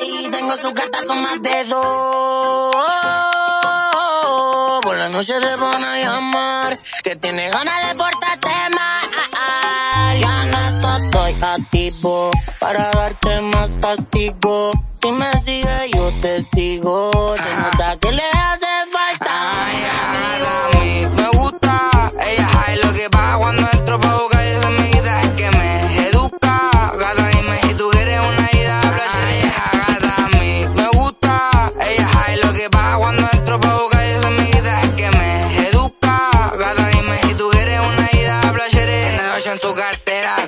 Y tengo su carta más de dos. Por la noche te van a llamar, que tiene ganas de portarte mal. Ya no estoy activo para darte más castigo. Si me sigues yo te sigo, se nota que le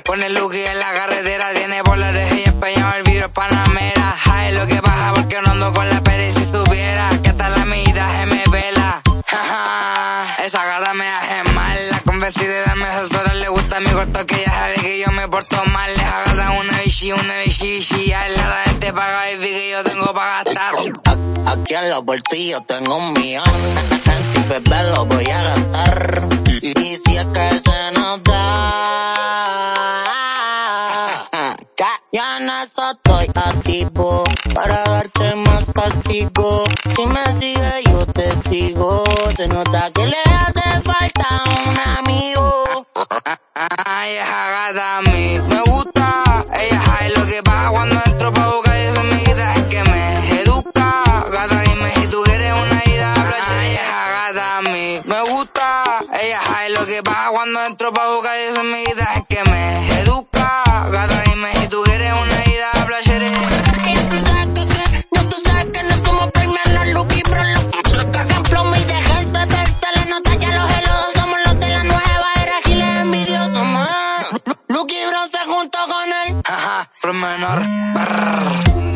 Con el look y en la carretera tiene polares y empeñado el vidrio panamera. Ay, lo que pasa porque no ando con la pera y si supiera que hasta la mitad se me pela. Esa gata me hace mal, la convencí de darme esas horas, le gusta mi corto que ya sabe que yo me porto mal. Le gata una bichi, una bichi, bichi, ya la gente paga y vi que yo tengo para gastar. Aquí en los bolsillos tengo un millón, y bebé lo voy a gastar. Ya no estoy activo para darte más castigo. Si me sigues yo te sigo. Se nota que le hace falta un amigo. Ay, esa gata a mí me gusta. Ella sabe lo que pasa cuando entro pa' buscar esa amiguita es que me educa. Gata, dime si tú quieres una ida Ay, esa gata a mí me gusta. Ella sabe lo que pasa cuando entro pa' buscar esa amiguita es que me educa. Juntó con él. From menor.